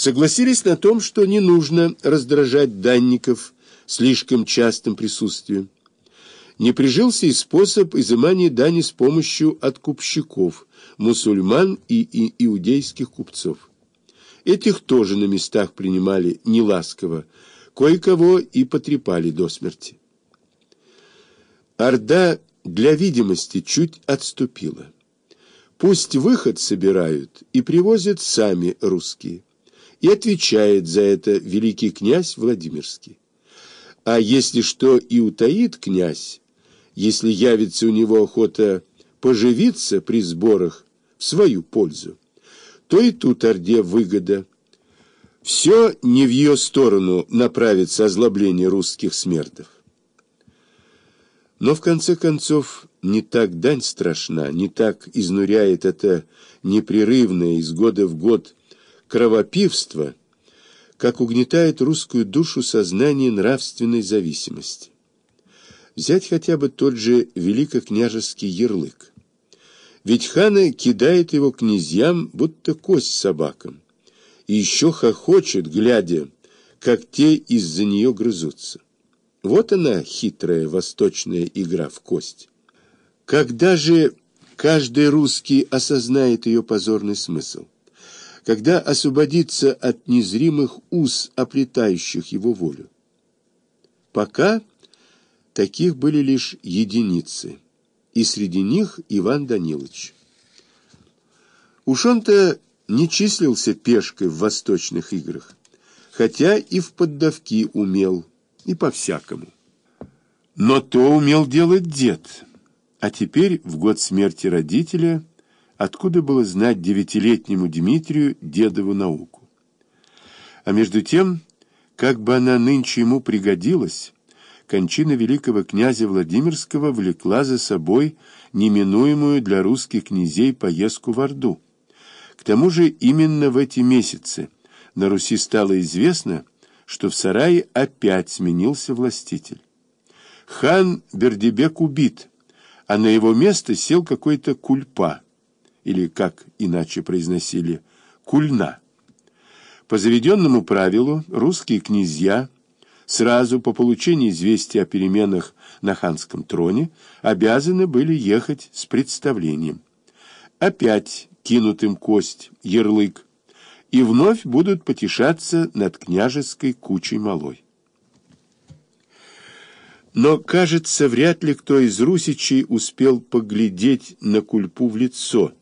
согласились на том, что не нужно раздражать данников слишком частым присутствием. Не прижился и способ изымания дани с помощью откупщиков, мусульман и, и иудейских купцов. Этих тоже на местах принимали неласково, кое-кого и потрепали до смерти. Орда для видимости чуть отступила. Пусть выход собирают и привозят сами русские. И отвечает за это великий князь Владимирский. А если что и утаит князь, если явится у него охота поживиться при сборах в свою пользу, то и тут Орде выгода. Все не в ее сторону направится озлобление русских смертов. Но в конце концов не так дань страшна, не так изнуряет это непрерывное из года в год кровопивство, как угнетает русскую душу сознание нравственной зависимости. Взять хотя бы тот же великокняжеский ярлык. Ведь хана кидает его князьям, будто кость собакам, и еще хохочет, глядя, как те из-за нее грызутся. Вот она, хитрая восточная игра в кость. Когда же каждый русский осознает ее позорный смысл? Когда освободится от незримых уз, оплетающих его волю? Пока таких были лишь единицы, и среди них Иван Данилович. Уж он-то не числился пешкой в восточных играх, хотя и в поддавки умел, и по-всякому. Но то умел делать дед. А теперь, в год смерти родителя, откуда было знать девятилетнему Дмитрию дедову науку? А между тем, как бы она нынче ему пригодилась, кончина великого князя Владимирского влекла за собой неминуемую для русских князей поездку в Орду. К тому же именно в эти месяцы на Руси стало известно, что в сарае опять сменился властитель. Хан Бердебек убит, а на его место сел какой-то кульпа, или, как иначе произносили, кульна. По заведенному правилу русские князья сразу по получении известия о переменах на ханском троне обязаны были ехать с представлением. Опять кинутым кость, ярлык, и вновь будут потешаться над княжеской кучей малой. Но, кажется, вряд ли кто из русичей успел поглядеть на кульпу в лицо,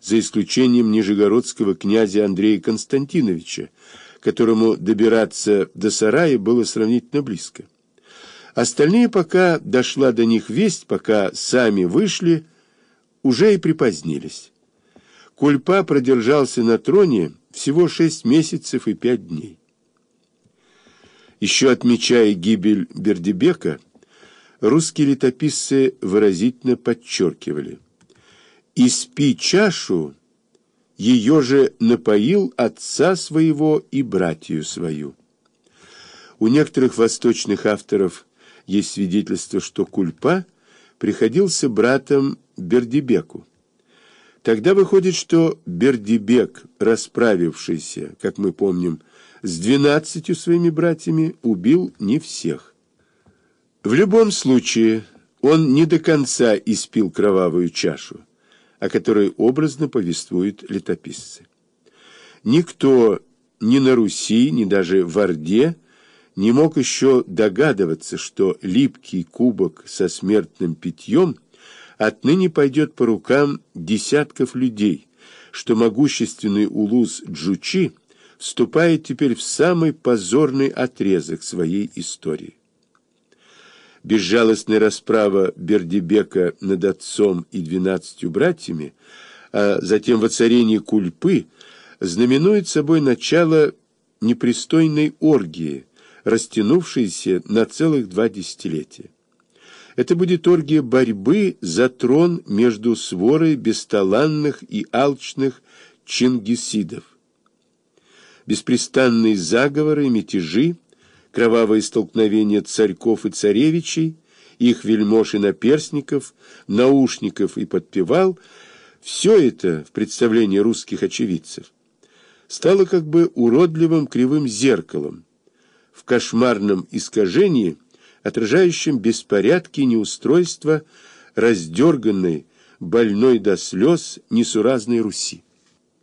за исключением нижегородского князя Андрея Константиновича, которому добираться до сарая было сравнительно близко. Остальные, пока дошла до них весть, пока сами вышли, уже и припозднились. Кульпа продержался на троне всего шесть месяцев и пять дней. Еще отмечая гибель Бердебека, русские летописцы выразительно подчеркивали. «Испи чашу, ее же напоил отца своего и братью свою». У некоторых восточных авторов есть свидетельство, что Кульпа приходился братом Бердебеку. Тогда выходит, что Бердибек, расправившийся, как мы помним, с двенадцатью своими братьями, убил не всех. В любом случае, он не до конца испил кровавую чашу, о которой образно повествуют летописцы. Никто ни на Руси, ни даже в Орде не мог еще догадываться, что липкий кубок со смертным питьем – отныне пойдет по рукам десятков людей, что могущественный улус Джучи вступает теперь в самый позорный отрезок своей истории. Безжалостная расправа Бердебека над отцом и двенадцатью братьями, а затем воцарение Кульпы, знаменует собой начало непристойной оргии, растянувшейся на целых два десятилетия. Это будет оргия борьбы за трон между сворой бесталанных и алчных чингисидов. Беспрестанные заговоры, мятежи, кровавые столкновения царьков и царевичей, их вельмож и наперсников, наушников и подпевал – все это в представлении русских очевидцев стало как бы уродливым кривым зеркалом, в кошмарном искажении, отражающем беспорядки и неустройства раздерганной, больной до слез несуразной Руси.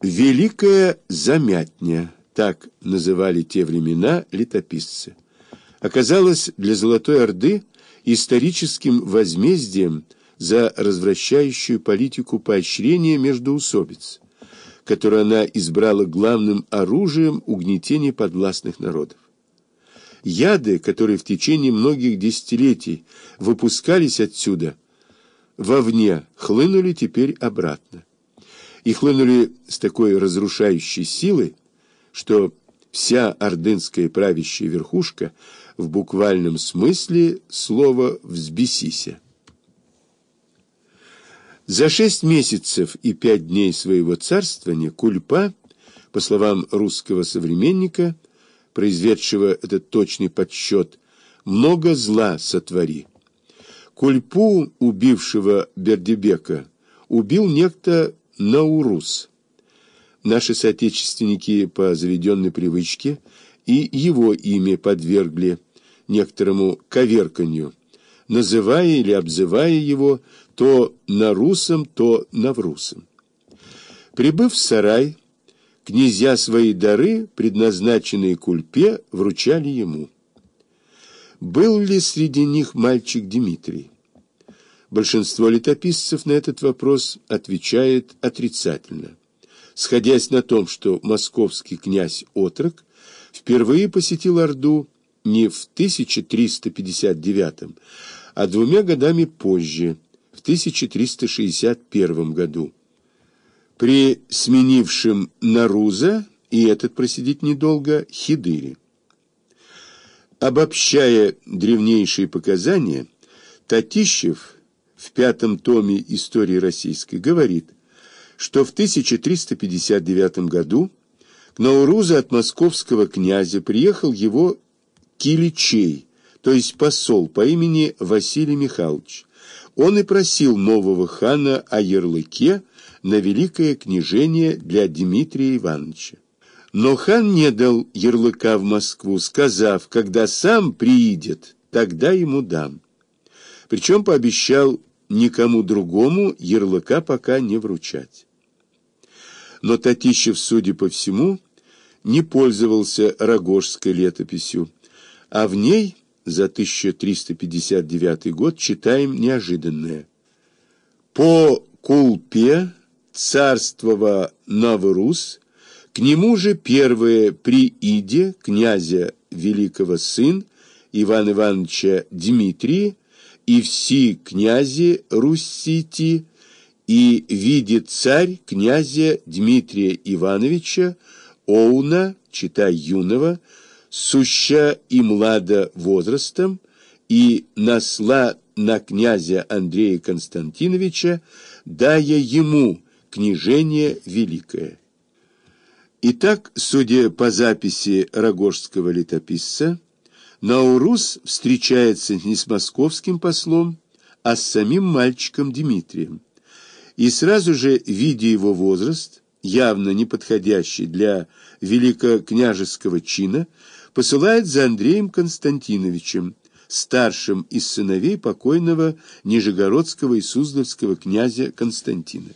Великая замятня, так называли те времена летописцы, оказалась для Золотой Орды историческим возмездием за развращающую политику поощрения междоусобиц, которую она избрала главным оружием угнетения подвластных народов. Яды, которые в течение многих десятилетий выпускались отсюда, вовне хлынули теперь обратно. И хлынули с такой разрушающей силой, что вся ордынская правящая верхушка в буквальном смысле слова «взбесися». За шесть месяцев и пять дней своего царствования Кульпа, по словам русского современника, произведшего этот точный подсчет, много зла сотвори. Кульпу, убившего Бердебека, убил некто Наурус. Наши соотечественники по заведенной привычке и его имя подвергли некоторому коверканью, называя или обзывая его то нарусом, то наврусом. Прибыв в сарай, князья свои дары, предназначенные кульпе, вручали ему. Был ли среди них мальчик Дмитрий? Большинство летописцев на этот вопрос отвечает отрицательно, сходясь на том, что московский князь Отрок впервые посетил Орду не в 1359, а двумя годами позже, в 1361 году. При сменившем Наруза, и этот просидеть недолго, Хидыре. Обобщая древнейшие показания, Татищев в пятом томе истории российской говорит, что в 1359 году к Наурузу от московского князя приехал его Киличей, то есть посол по имени Василий Михайлович. Он и просил нового хана о ярлыке на великое княжение для Дмитрия Ивановича. Но хан не дал ярлыка в Москву, сказав, когда сам приидет, тогда ему дам. Причем пообещал никому другому ярлыка пока не вручать. Но Татищев, судя по всему, не пользовался Рогожской летописью, а в ней за 1359 год читаем неожиданное. По Кулпе царствова Наврус, к нему же первое при Иде князя великого сын Ивана Ивановича Дмитрия и все князи Руссити, и видит царь князя Дмитрия Ивановича Оуна, читай юного, суща и млада возрастом, и насла на князя Андрея Константиновича, дая ему княжение великое. Итак, судя по записи рогожского летописца, Наурус встречается не с московским послом, а с самим мальчиком Дмитрием. И сразу же, видя его возраст, явно неподходящий для великокняжеского чина, посылает за Андреем Константиновичем, старшим из сыновей покойного Нижегородского и Суздальского князя Константина.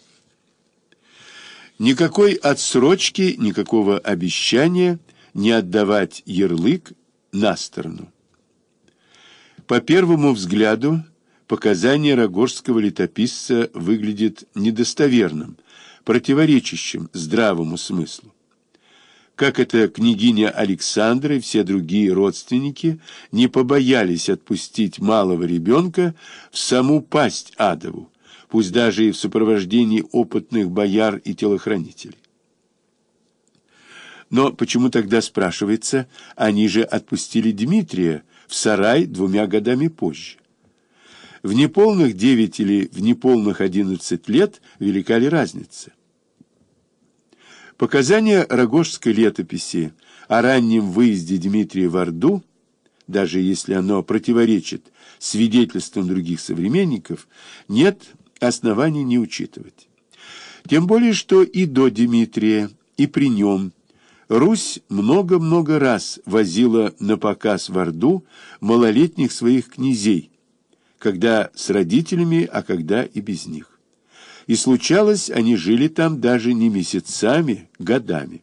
Никакой отсрочки, никакого обещания не отдавать ярлык на сторону. По первому взгляду, показание рогожского летописца выглядит недостоверным, противоречащим здравому смыслу. Как это княгиня Александра и все другие родственники не побоялись отпустить малого ребенка в саму пасть адову, пусть даже и в сопровождении опытных бояр и телохранителей. Но почему тогда, спрашивается, они же отпустили Дмитрия в сарай двумя годами позже? В неполных девять или в неполных одиннадцать лет велика ли разница? Показания Рогожской летописи о раннем выезде Дмитрия в Орду, даже если оно противоречит свидетельствам других современников, нет оснований не учитывать. Тем более, что и до Дмитрия, и при нем – Русь много-много раз возила на показ в Орду малолетних своих князей, когда с родителями, а когда и без них. И случалось, они жили там даже не месяцами, годами.